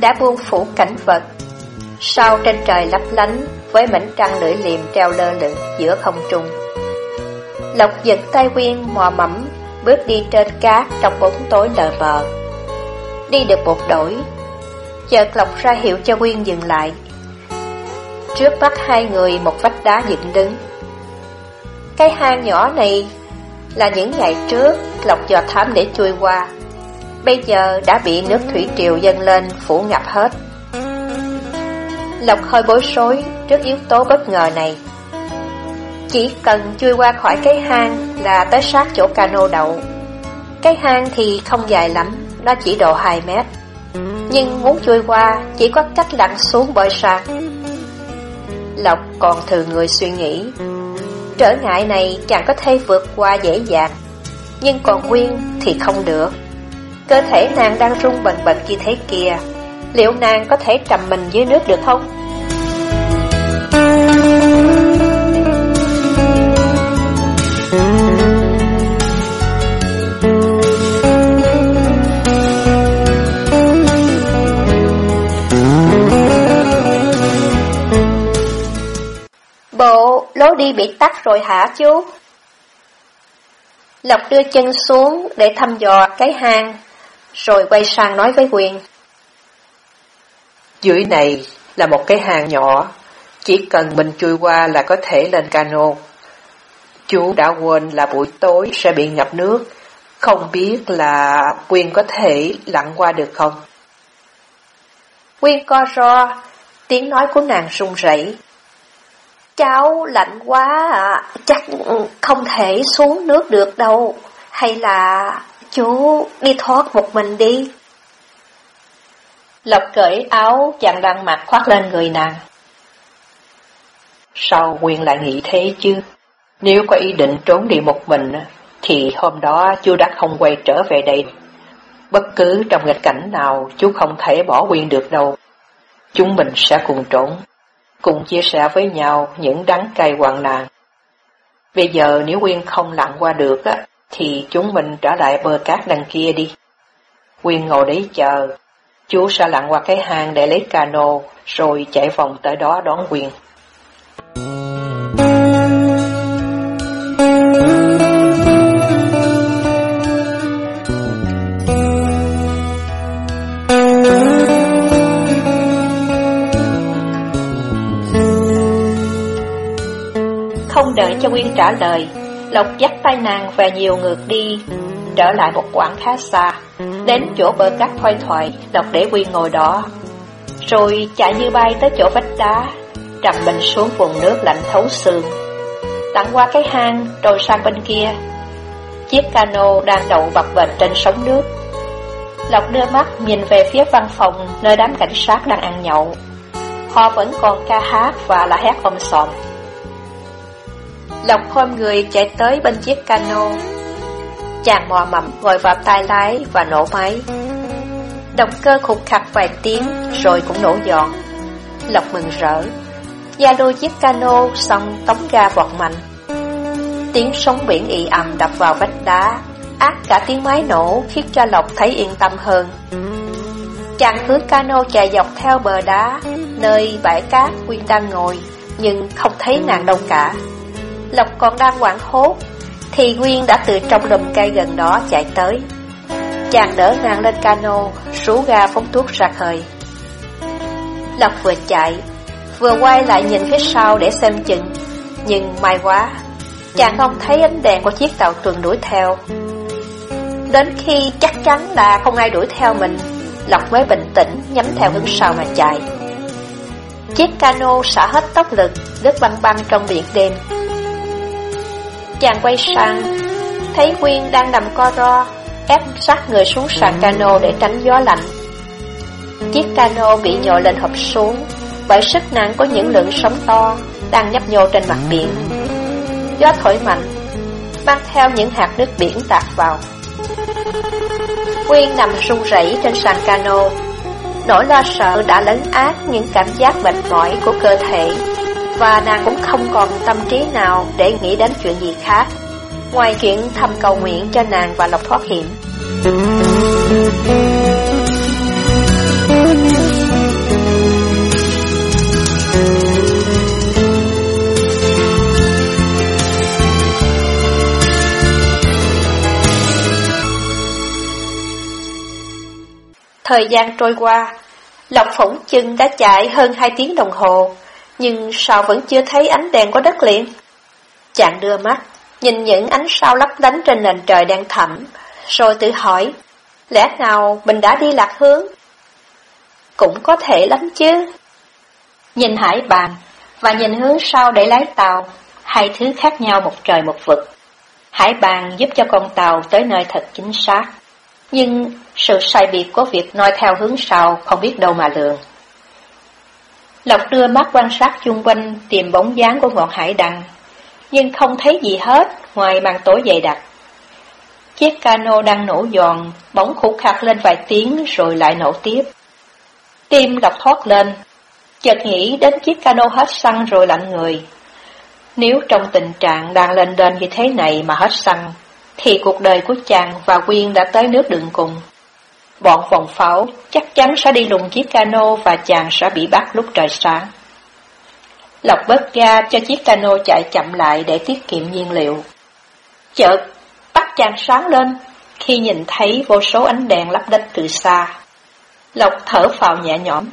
đã buông phủ cảnh vật. Sao trên trời lấp lánh với mảnh trăng lưỡi liềm treo lơ lửng giữa không trung. Lộc giật tay Quyên mò mẫm bước đi trên cát trong bóng tối lờ mờ. Đi được một đổi, chợt Lộc ra hiệu cho Quyên dừng lại. Trước mắt hai người một vách đá dựng đứng. Cái hang nhỏ này là những ngày trước Lộc dò thám để chui qua bây giờ đã bị nước thủy triều dâng lên phủ ngập hết. Lộc hơi bối rối trước yếu tố bất ngờ này. Chỉ cần chui qua khỏi cái hang là tới sát chỗ cano đậu. Cái hang thì không dài lắm, nó chỉ độ 2 mét. Nhưng muốn chui qua chỉ có cách lặn xuống bơi sang. Lộc còn thừa người suy nghĩ. Trở ngại này chẳng có thể vượt qua dễ dàng, nhưng còn Nguyên thì không được. Cơ thể nàng đang rung bần bật như thế kia Liệu nàng có thể trầm mình dưới nước được không? Bộ lối đi bị tắt rồi hả chú? Lộc đưa chân xuống để thăm dò cái hang rồi quay sang nói với Quyên. Dưới này là một cái hang nhỏ, chỉ cần mình chui qua là có thể lên cano. Chú đã quên là buổi tối sẽ bị ngập nước, không biết là Quyên có thể lặn qua được không? Quyên co ro, tiếng nói của nàng run rẩy. Cháu lạnh quá à, chắc không thể xuống nước được đâu. Hay là Chú đi thoát một mình đi. Lộc cởi áo chàng đang mặc khoác lên người nàng. Sao Quyên lại nghĩ thế chứ? Nếu có ý định trốn đi một mình, thì hôm đó chú đã không quay trở về đây. Bất cứ trong nghịch cảnh nào, chú không thể bỏ Quyên được đâu. Chúng mình sẽ cùng trốn, cùng chia sẻ với nhau những đắng cay hoạn nạn. Bây giờ nếu Quyên không lặn qua được, á, thì chúng mình trở lại bờ cát đằng kia đi. Quyên ngồi đấy chờ, chú sẽ lặn qua cái hang để lấy cano, rồi chạy vòng tới đó đón Quyên. Không đợi cho Quyên trả lời, Lộc dắt tay nàng và nhiều ngược đi, trở lại một quãng khá xa. Đến chỗ bờ cát thoai thoải, Lộc để Quy ngồi đó. Rồi chạy như bay tới chỗ vách đá, trầm mình xuống vùng nước lạnh thấu xương. Lặn qua cái hang, rồi sang bên kia. Chiếc cano đang đậu bập bềnh trên sóng nước. Lộc đưa mắt nhìn về phía văn phòng nơi đám cảnh sát đang ăn nhậu. Họ vẫn còn ca hát và la hét om sòm. Lộc khom người chạy tới bên chiếc cano. Chàng mò mẫm ngồi vào tay lái và nổ máy. Động cơ khục khặt vài tiếng rồi cũng nổ giòn. Lộc mừng rỡ. Gia đôi chiếc cano xong tống ga vọt mạnh. Tiếng sóng biển ị ầm đập vào vách đá, ác cả tiếng máy nổ khiến cho Lộc thấy yên tâm hơn. Chàng hướng cano chạy dọc theo bờ đá, nơi bãi cát Quyên đang ngồi, nhưng không thấy nàng đâu cả. Lộc còn đang quảng hốt Thì Nguyên đã từ trong lùm cây gần đó chạy tới. Chàng đỡ nàng lên cano Rú ga phóng thuốc ra khơi. Lộc vừa chạy Vừa quay lại nhìn phía sau để xem chừng Nhưng may quá Chàng không thấy ánh đèn của chiếc tàu tuần đuổi theo. Đến khi chắc chắn là không ai đuổi theo mình Lộc mới bình tĩnh nhắm theo hướng sau mà chạy. Chiếc cano xả hết tốc lực, đứt băng băng trong biển đêm. Chàng quay sang, thấy Quyên đang nằm co ro, ép sát người xuống sàn cano để tránh gió lạnh. Chiếc cano bị nhồi lên hộp xuống, bởi sức nặng của những lượng sóng to đang nhấp nhô trên mặt biển. Gió thổi mạnh, mang theo những hạt nước biển tạt vào. Quyên nằm run rẩy trên sàn cano, nỗi lo sợ đã lấn át những cảm giác mệt mỏi của cơ thể, và nàng cũng không còn tâm trí nào để nghĩ đến chuyện gì khác, ngoài chuyện thầm cầu nguyện cho nàng và Lộc thoát hiểm. Thời gian trôi qua, Lộc Phủng chân đã chạy hơn 2 tiếng đồng hồ, nhưng sao vẫn chưa thấy ánh đèn của đất liền? Chàng đưa mắt, nhìn những ánh sao lấp lánh trên nền trời đang thẳm, rồi tự hỏi, lẽ nào mình đã đi lạc hướng? Cũng có thể lắm chứ. Nhìn hải bàn, và nhìn hướng sau để lái tàu, hai thứ khác nhau một trời một vực. Hải bàn giúp cho con tàu tới nơi thật chính xác. Nhưng sự sai biệt của việc noi theo hướng sau không biết đâu mà lường. Lộc đưa mắt quan sát chung quanh tìm bóng dáng của ngọn hải đăng, nhưng không thấy gì hết ngoài màn tối dày đặc. Chiếc cano đang nổ giòn, bóng khúc khạc lên vài tiếng rồi lại nổ tiếp. Tim Lộc thoát lên, chợt nghĩ đến chiếc cano hết xăng rồi lạnh người. Nếu trong tình trạng đang lên đên như thế này mà hết xăng, thì cuộc đời của chàng và Quyên đã tới nước đường cùng. Bọn vòng pháo chắc chắn sẽ đi lùng chiếc cano và chàng sẽ bị bắt lúc trời sáng. Lộc bớt ga cho chiếc cano chạy chậm lại để tiết kiệm nhiên liệu. Chợt, tắt chàng sáng lên khi nhìn thấy vô số ánh đèn lắp lánh từ xa. Lộc thở phào nhẹ nhõm.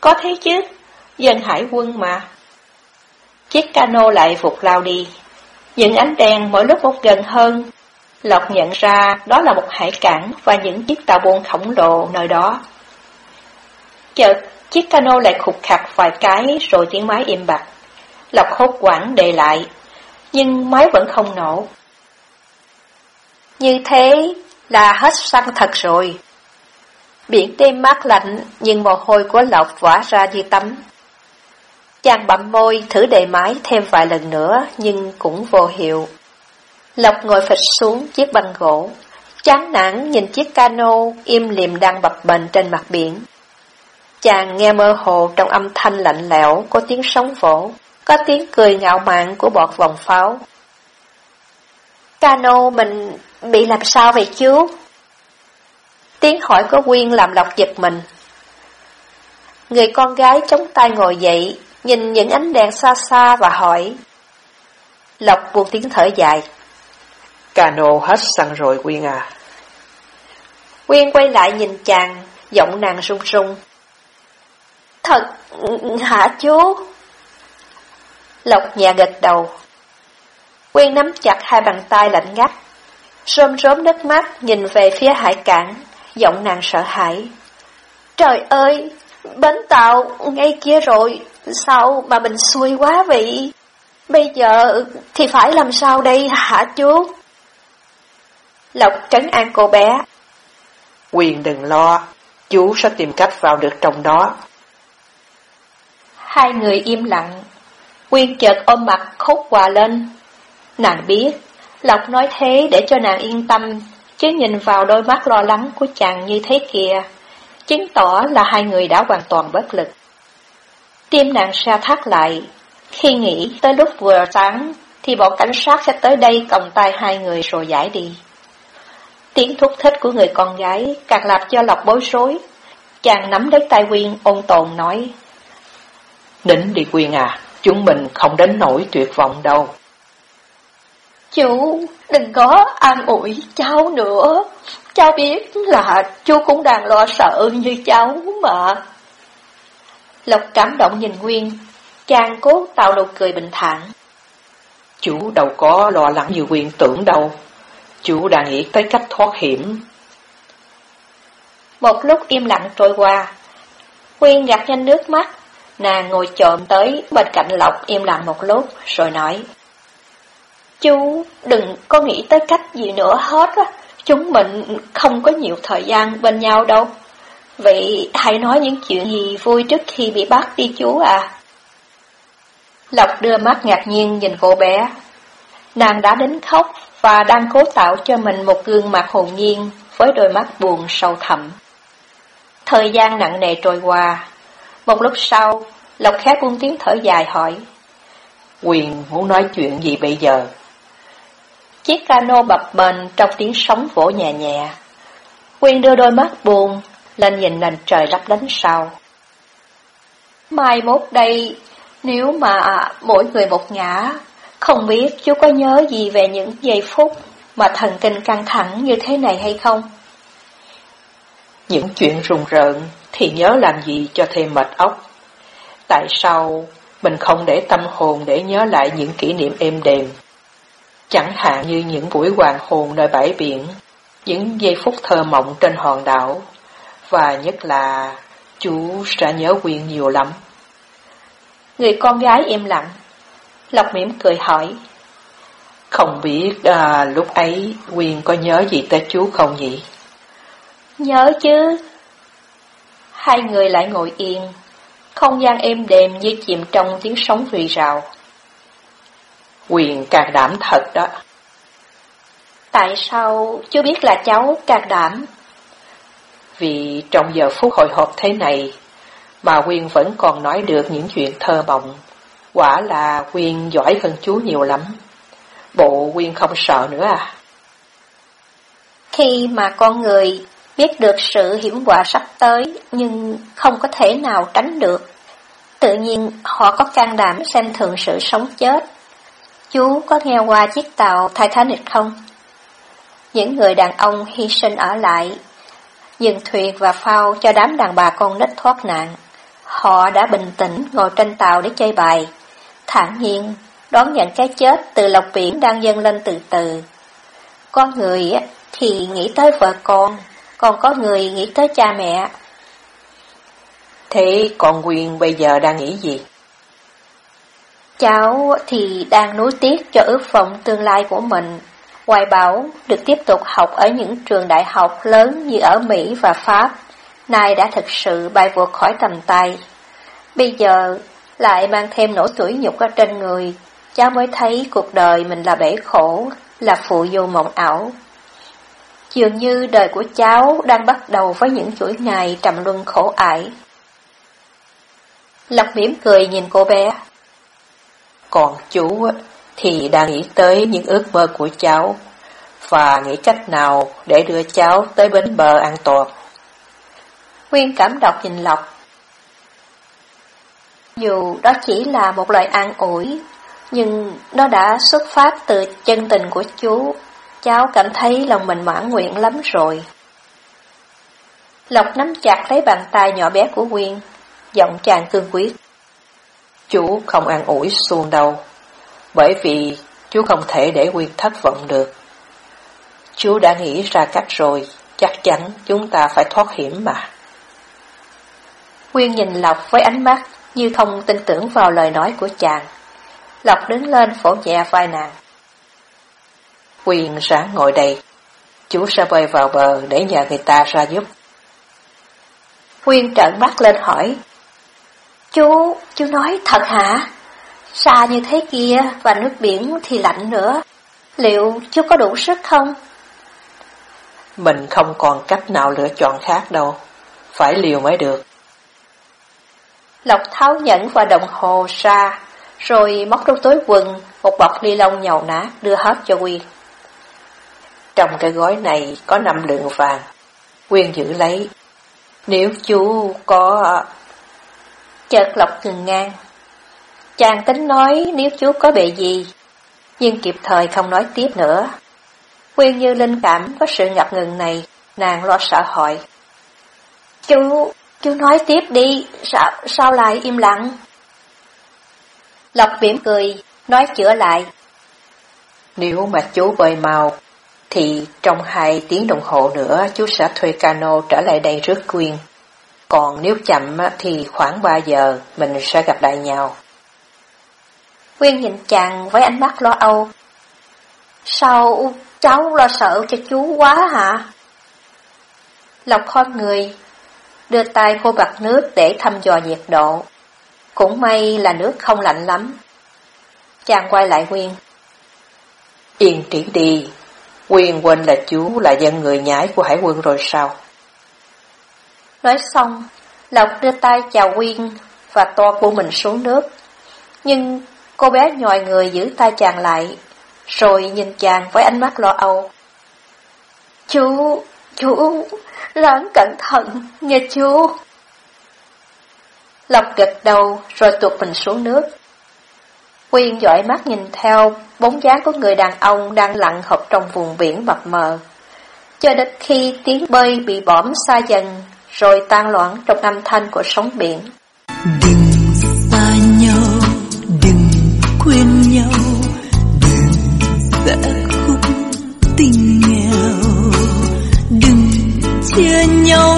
Có thế chứ, dân hải quân mà. Chiếc cano lại phục lao đi, những ánh đèn mỗi lúc một gần hơn. Lộc nhận ra đó là một hải cảng và những chiếc tàu buôn khổng lồ nơi đó. Chợt, chiếc cano lại khục khặt vài cái rồi tiếng máy im bặt. Lộc hốt quảng đề lại, nhưng máy vẫn không nổ. Như thế là hết xăng thật rồi. Biển đêm mát lạnh nhưng mồ hôi của Lộc vã ra như tắm. Chàng bậm môi thử đề máy thêm vài lần nữa nhưng cũng vô hiệu. Lộc ngồi phịch xuống chiếc băng gỗ, chán nản nhìn chiếc cano im lìm đang bập bềnh trên mặt biển. Chàng nghe mơ hồ trong âm thanh lạnh lẽo có tiếng sóng vỗ, có tiếng cười ngạo mạn của bọt vòng pháo. Cano mình bị làm sao vậy chú? Tiếng hỏi của Quyên làm Lộc giật mình. Người con gái chống tay ngồi dậy, nhìn những ánh đèn xa xa và hỏi. Lộc buông tiếng thở dài. Cano hết xăng rồi Quyên à. Quyên quay lại nhìn chàng, giọng nàng run run. Thật hả chú? Lộc nhẹ gật đầu. Quyên nắm chặt hai bàn tay lạnh ngắt, rơm rớm nước mắt nhìn về phía hải cảng, giọng nàng sợ hãi. Trời ơi, bến tàu ngay kia rồi, sao mà mình xui quá vậy? Bây giờ thì phải làm sao đây hả chú? Lộc trấn an cô bé. Quyền đừng lo, chú sẽ tìm cách vào được trong đó. Hai người im lặng, Quyên chợt ôm mặt khóc quà lên. Nàng biết, Lộc nói thế để cho nàng yên tâm, chứ nhìn vào đôi mắt lo lắng của chàng như thế kìa, chứng tỏ là hai người đã hoàn toàn bất lực. Tim nàng sa thắt lại, khi nghĩ tới lúc vừa sáng thì bọn cảnh sát sẽ tới đây còng tay hai người rồi giải đi. Tiếng thúc thích của người con gái càng làm cho Lộc bối rối. Chàng nắm lấy tay Quyên ôn tồn nói. Đến đi Quyên à, chúng mình không đến nỗi tuyệt vọng đâu. Chú đừng có an ủi cháu nữa. Cháu biết là chú cũng đang lo sợ như cháu mà. Lộc cảm động nhìn Nguyên, chàng cố tạo nụ cười bình thản. Chú đâu có lo lắng như Nguyên tưởng đâu. Chú đang nghĩ tới cách thoát hiểm. Một lúc im lặng trôi qua, Quyên gạt nhanh nước mắt, nàng ngồi trộm tới bên cạnh Lộc im lặng một lúc rồi nói. Chú đừng có nghĩ tới cách gì nữa hết á, chúng mình không có nhiều thời gian bên nhau đâu. Vậy hãy nói những chuyện gì vui trước khi bị bắt đi chú à. Lộc đưa mắt ngạc nhiên nhìn cô bé. Nàng đã đến khóc và đang cố tạo cho mình một gương mặt hồn nhiên với đôi mắt buồn sâu thẳm. Thời gian nặng nề trôi qua. Một lúc sau, Lộc khẽ buông tiếng thở dài hỏi. Quyền muốn nói chuyện gì bây giờ? Chiếc cano bập bềnh trong tiếng sóng vỗ nhẹ nhẹ. Quyền đưa đôi mắt buồn lên nhìn nền trời lấp lánh sau. Mai mốt đây, nếu mà mỗi người một ngã, không biết chú có nhớ gì về những giây phút mà thần kinh căng thẳng như thế này hay không? Những chuyện rùng rợn thì nhớ làm gì cho thêm mệt óc. Tại sao mình không để tâm hồn để nhớ lại những kỷ niệm êm đềm? Chẳng hạn như những buổi hoàng hôn nơi bãi biển, những giây phút thơ mộng trên hòn đảo, và nhất là chú sẽ nhớ quyền nhiều lắm. Người con gái im lặng, Lộc mỉm cười hỏi. Không biết à, lúc ấy Quyền có nhớ gì tới chú không nhỉ? Nhớ chứ. Hai người lại ngồi yên, không gian êm đềm như chìm trong tiếng sóng rì rào. Quyền càng đảm thật đó. Tại sao chưa biết là cháu càng đảm? Vì trong giờ phút hồi hộp thế này, mà Quyên vẫn còn nói được những chuyện thơ mộng. Quả là Quyên giỏi hơn chú nhiều lắm. Bộ Quyên không sợ nữa à? Khi mà con người biết được sự hiểm họa sắp tới nhưng không có thể nào tránh được, tự nhiên họ có can đảm xem thường sự sống chết. Chú có nghe qua chiếc tàu Titanic không? Những người đàn ông hy sinh ở lại, dừng thuyền và phao cho đám đàn bà con nít thoát nạn. Họ đã bình tĩnh ngồi trên tàu để chơi bài, thản nhiên đón nhận cái chết từ lọc biển đang dâng lên từ từ. Con người thì nghĩ tới vợ con, còn có người nghĩ tới cha mẹ. Thế con Quyên bây giờ đang nghĩ gì? Cháu thì đang nuối tiếc cho ước vọng tương lai của mình. Hoài bảo được tiếp tục học ở những trường đại học lớn như ở Mỹ và Pháp, nay đã thực sự bay vượt khỏi tầm tay. Bây giờ lại mang thêm nỗi tuổi nhục ở trên người, cháu mới thấy cuộc đời mình là bể khổ, là phụ du mộng ảo. Dường như đời của cháu đang bắt đầu với những chuỗi ngày trầm luân khổ ải. Lộc mỉm cười nhìn cô bé. Còn chú thì đang nghĩ tới những ước mơ của cháu và nghĩ cách nào để đưa cháu tới bến bờ an toàn. Nguyên cảm đọc nhìn Lộc. Dù đó chỉ là một lời an ủi, nhưng nó đã xuất phát từ chân tình của chú. Cháu cảm thấy lòng mình mãn nguyện lắm rồi. Lộc nắm chặt lấy bàn tay nhỏ bé của Nguyên, giọng chàng cương quyết. Chú không an ủi xuông đâu, bởi vì chú không thể để Nguyên thất vọng được. Chú đã nghĩ ra cách rồi, chắc chắn chúng ta phải thoát hiểm mà. Nguyên nhìn Lộc với ánh mắt như không tin tưởng vào lời nói của chàng. Lộc đứng lên phổ nhẹ vai nàng. Quyền ráng ngồi đây, chú sẽ bơi vào bờ để nhờ người ta ra giúp. Quyên trợn mắt lên hỏi. Chú, chú nói thật hả? Xa như thế kia và nước biển thì lạnh nữa. Liệu chú có đủ sức không? Mình không còn cách nào lựa chọn khác đâu. Phải liều mới được. Lộc tháo nhẫn và đồng hồ ra, rồi móc trong túi quần một bọc ni lông nhầu nát đưa hết cho Quyên. Trong cái gói này có năm lượng vàng. Quyên giữ lấy. Nếu chú có... Chợt Lộc ngừng ngang. Chàng tính nói nếu chú có bệ gì, nhưng kịp thời không nói tiếp nữa. Quyên như linh cảm với sự ngập ngừng này, nàng lo sợ hỏi. Chú, chú nói tiếp đi, sao, sao lại im lặng? Lộc mỉm cười, nói chữa lại. Nếu mà chú bơi mau, thì trong hai tiếng đồng hồ nữa chú sẽ thuê cano trở lại đây rước Quyên. Còn nếu chậm thì khoảng 3 giờ mình sẽ gặp lại nhau. Quyên nhìn chàng với ánh mắt lo âu. Sao cháu lo sợ cho chú quá hả? Lộc khom người, đưa tay khô bạc nước để thăm dò nhiệt độ. Cũng may là nước không lạnh lắm. Chàng quay lại nguyên Yên trí đi, nguyên quên là chú là dân người nhái của hải quân rồi sao? Nói xong, Lộc đưa tay chào nguyên và to của mình xuống nước. Nhưng cô bé nhòi người giữ tay chàng lại, rồi nhìn chàng với ánh mắt lo âu. Chú, chú, ráng cẩn thận nghe chú. Lộc gật đầu rồi tuột mình xuống nước. Quyên dõi mắt nhìn theo bóng dáng của người đàn ông đang lặn hợp trong vùng biển mập mờ. Cho đến khi tiếng bơi bị bõm xa dần, rồi tan loãng trong âm thanh của sóng biển. Đừng chia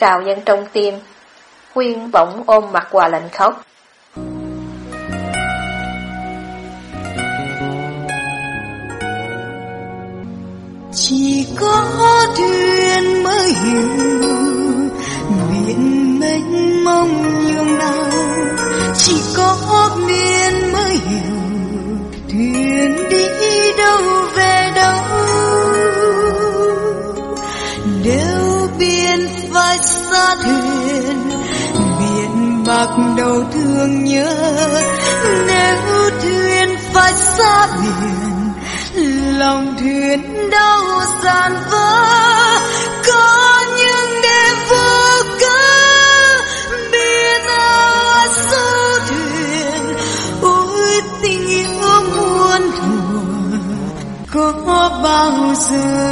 trào dâng trong tim, Quyên bỗng ôm mặt quà lạnh khóc. chỉ có thuyền mới hiểu biển mênh mông nhường nào chỉ có biển bạc đầu thương nhớ. Nếu thuyền phải xa biển, lòng thuyền đau gian vỡ. Có những đêm vô cớ, biển áo số thuyền, ôi tình yêu muôn thuở có bao giờ